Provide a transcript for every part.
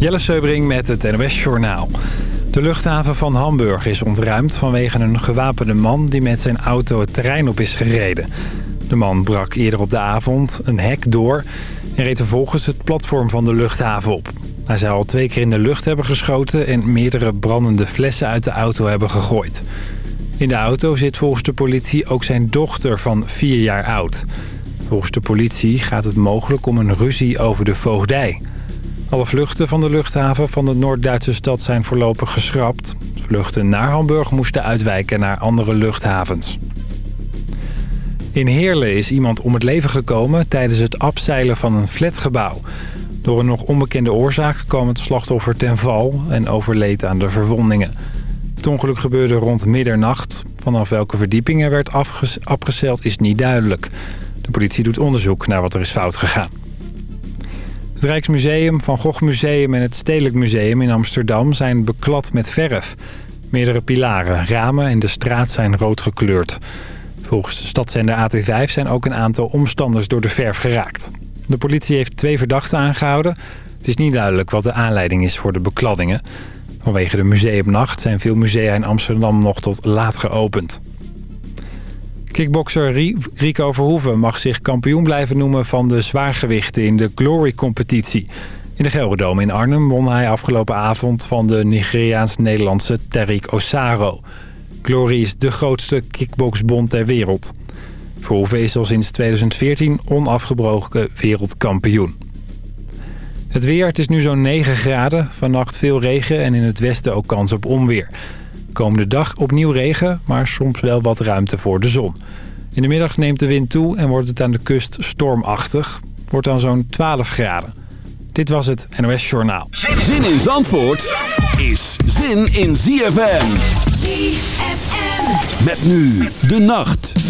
Jelle Seubring met het NOS Journaal. De luchthaven van Hamburg is ontruimd vanwege een gewapende man... die met zijn auto het terrein op is gereden. De man brak eerder op de avond een hek door... en reed vervolgens het platform van de luchthaven op. Hij zou al twee keer in de lucht hebben geschoten... en meerdere brandende flessen uit de auto hebben gegooid. In de auto zit volgens de politie ook zijn dochter van vier jaar oud. Volgens de politie gaat het mogelijk om een ruzie over de voogdij... Alle vluchten van de luchthaven van de Noord-Duitse stad zijn voorlopig geschrapt. Vluchten naar Hamburg moesten uitwijken naar andere luchthavens. In Heerlen is iemand om het leven gekomen tijdens het abzeilen van een flatgebouw. Door een nog onbekende oorzaak kwam het slachtoffer ten val en overleed aan de verwondingen. Het ongeluk gebeurde rond middernacht. Vanaf welke verdieping er werd afgezeild is niet duidelijk. De politie doet onderzoek naar wat er is fout gegaan. Het Rijksmuseum, Van Gogh Museum en het Stedelijk Museum in Amsterdam zijn beklad met verf. Meerdere pilaren, ramen en de straat zijn rood gekleurd. Volgens de stadszender AT5 zijn ook een aantal omstanders door de verf geraakt. De politie heeft twee verdachten aangehouden. Het is niet duidelijk wat de aanleiding is voor de bekladdingen. Vanwege de museumnacht zijn veel musea in Amsterdam nog tot laat geopend. Kickbokser Rico Verhoeven mag zich kampioen blijven noemen van de zwaargewichten in de Glory-competitie. In de Gelredome in Arnhem won hij afgelopen avond van de Nigeriaans-Nederlandse Tariq Osaro. Glory is de grootste kickboxbond ter wereld. Verhoeven is al sinds 2014 onafgebroken wereldkampioen. Het weer, het is nu zo'n 9 graden. Vannacht veel regen en in het westen ook kans op onweer. Komende dag opnieuw regen, maar soms wel wat ruimte voor de zon. In de middag neemt de wind toe en wordt het aan de kust stormachtig. Wordt dan zo'n 12 graden. Dit was het NOS Journaal. Zin in Zandvoort is zin in ZFM. ZFM. Met nu de nacht.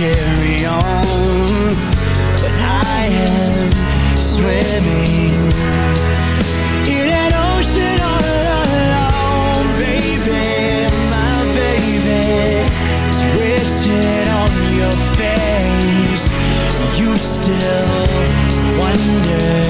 Carry on, but I am swimming in an ocean all alone, baby, my baby. Written on your face. You still wonder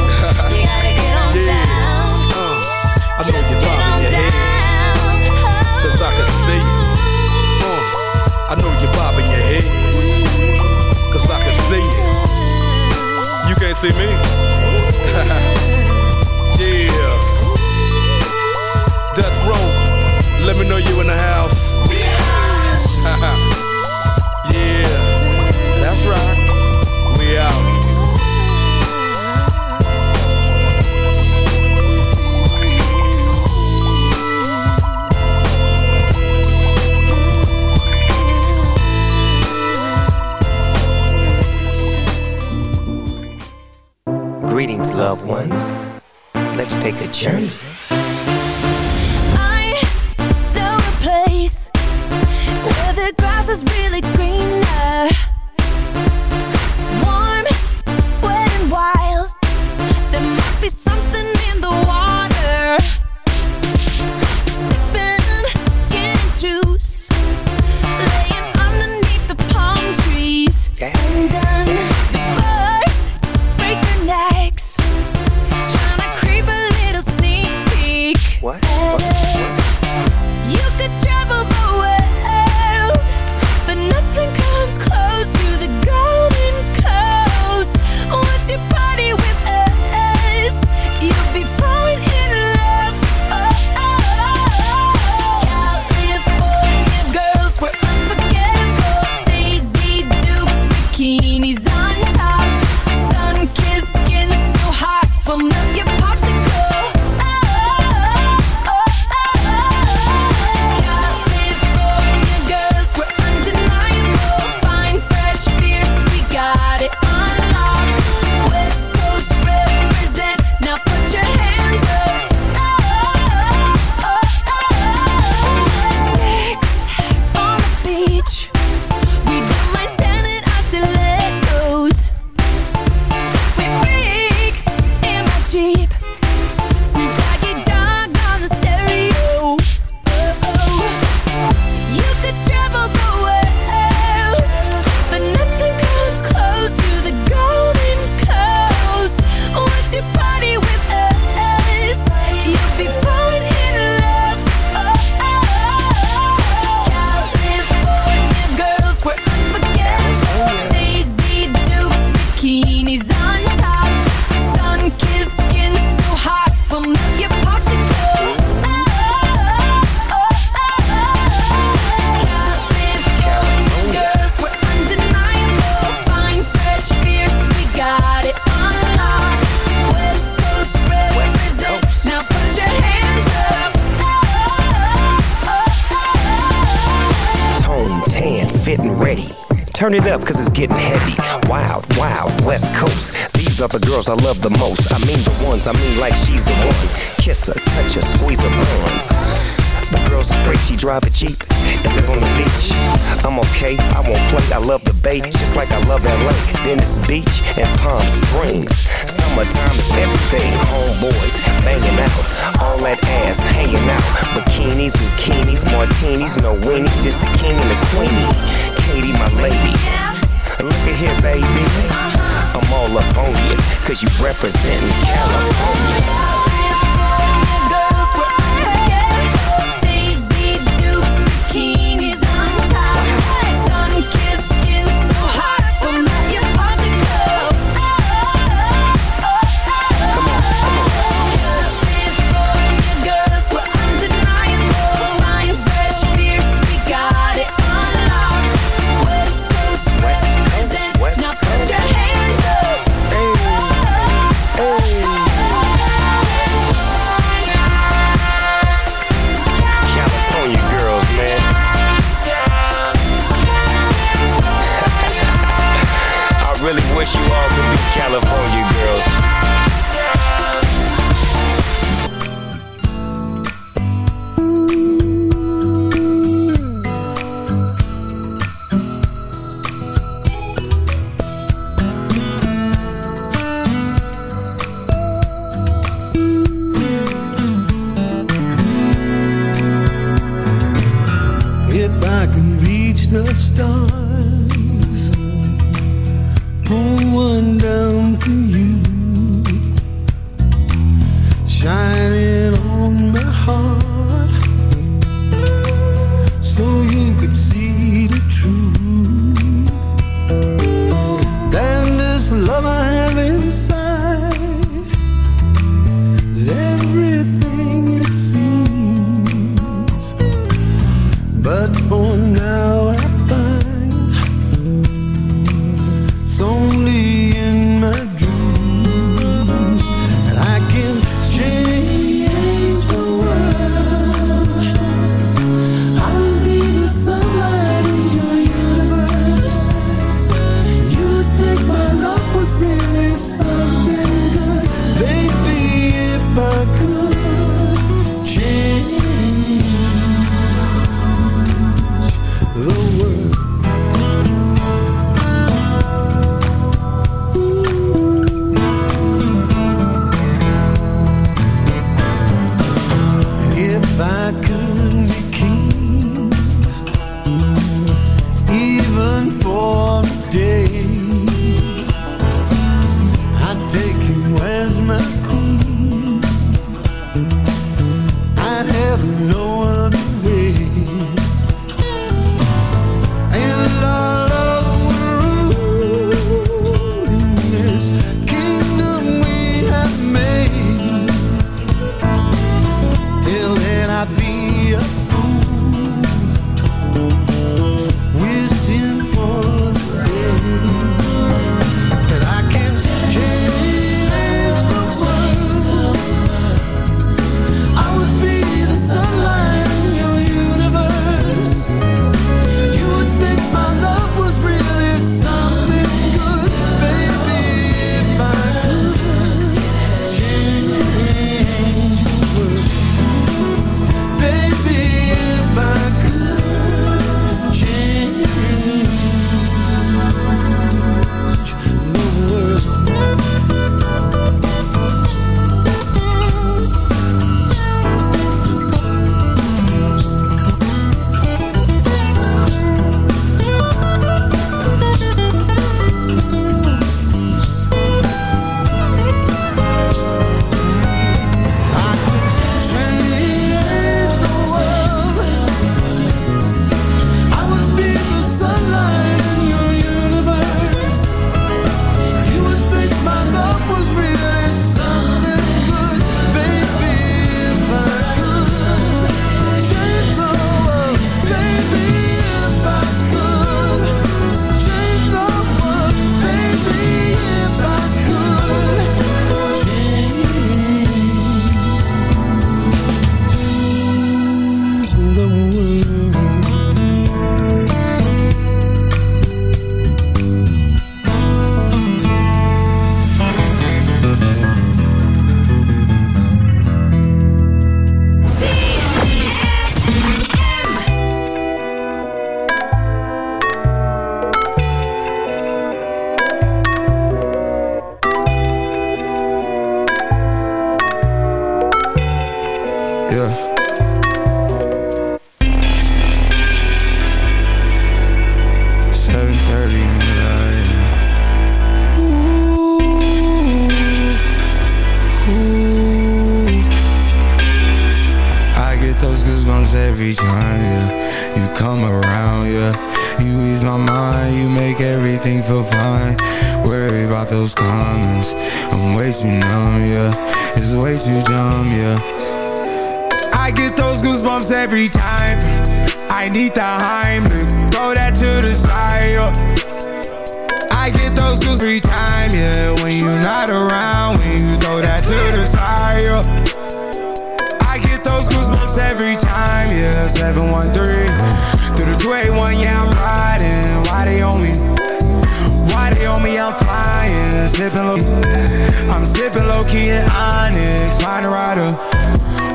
I'm sipping low key in Onyx, a rider.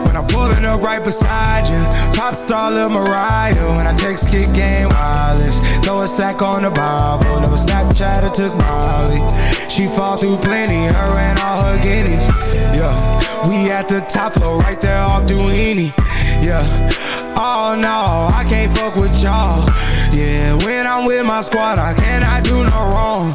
When I'm pulling up right beside you, pop star Lil Mariah. When I text kick game wireless, throw a stack on the Bible. Never Snapchat or took Molly. She fall through plenty, her and all her guineas. Yeah, we at the top floor, right there off Duini. Yeah, oh no, I can't fuck with y'all. Yeah, when I'm with my squad, I cannot do no wrong.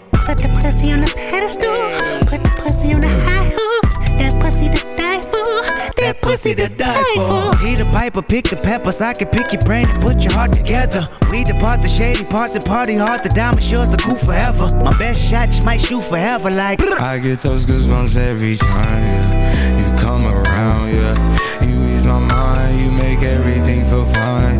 Put the pussy on the pedestal. Put the pussy on the high horse. That pussy to die for. That pussy to die for. He the piper, pick the peppers. I can pick your brain and put your heart together. We depart the shady parts and party hard. The diamond sure's the cool forever. My best shot just might shoot forever. Like I get those goosebumps every time, yeah. You come around, yeah. You ease my mind, you make everything feel fine.